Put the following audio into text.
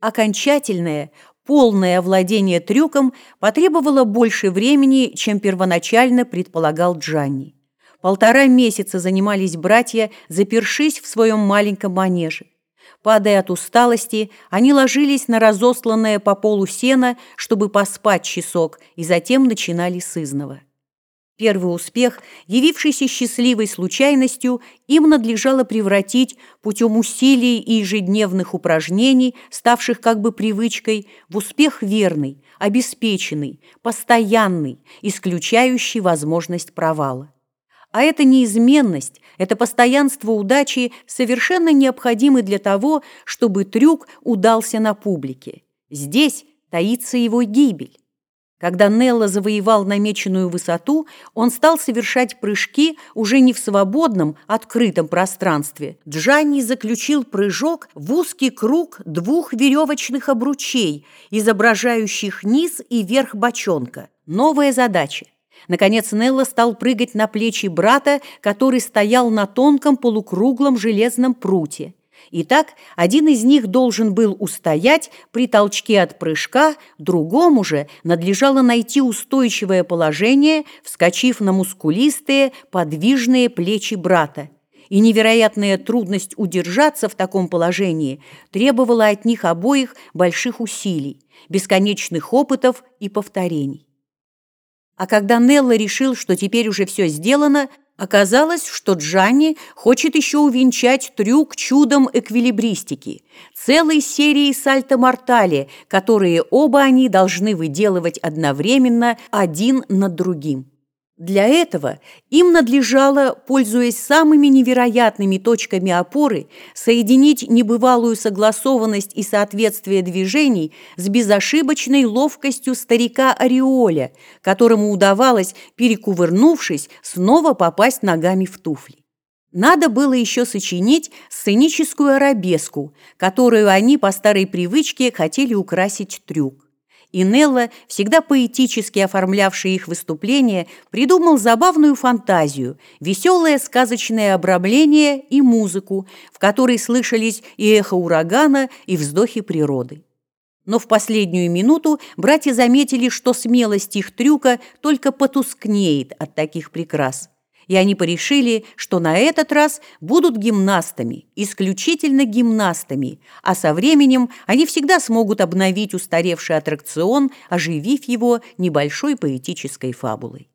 Окончательное, полное овладение трюком потребовало больше времени, чем первоначально предполагал Джанни. Полтора месяца занимались братья, запершись в своем маленьком манеже. Падая от усталости, они ложились на разосланное по полу сено, чтобы поспать часок, и затем начинали с изного. Первый успех, явившийся счастливой случайностью, им надлежало превратить путем усилий и ежедневных упражнений, ставших как бы привычкой, в успех верный, обеспеченный, постоянный, исключающий возможность провала. А эта неизменность, это постоянство удачи совершенно необходимы для того, чтобы трюк удался на публике. Здесь таится его гибель. Когда Нелла завоевал намеченную высоту, он стал совершать прыжки уже не в свободном, открытом пространстве. Джанни заключил прыжок в узкий круг двух веревочных обручей, изображающих низ и верх бочонка. Новая задача. Наконец Нелла стал прыгать на плечи брата, который стоял на тонком полукруглом железном пруте. Итак, один из них должен был устоять при толчке от прыжка, другому же надлежало найти устойчивое положение, вскочив на мускулистые, подвижные плечи брата. И невероятная трудность удержаться в таком положении требовала от них обоих больших усилий, бесконечных опытов и повторений. А когда Нелла решил, что теперь уже все сделано, Оказалось, что Джанни хочет еще увенчать трюк чудом эквилибристики, целой серией сальто-мортали, которые оба они должны выделывать одновременно один над другим. Для этого им надлежало, пользуясь самыми невероятными точками опоры, соединить небывалую согласованность и соответствие движений с безошибочной ловкостью старика Ореоля, которому удавалось, перекувырнувшись, снова попасть ногами в туфли. Надо было еще сочинить сценическую арабеску, которую они по старой привычке хотели украсить трюк и Нелла, всегда поэтически оформлявший их выступления, придумал забавную фантазию, веселое сказочное обрамление и музыку, в которой слышались и эхо урагана, и вздохи природы. Но в последнюю минуту братья заметили, что смелость их трюка только потускнеет от таких прекрас и они порешили, что на этот раз будут гимнастами, исключительно гимнастами, а со временем они всегда смогут обновить устаревший аттракцион, оживив его небольшой поэтической фабулой.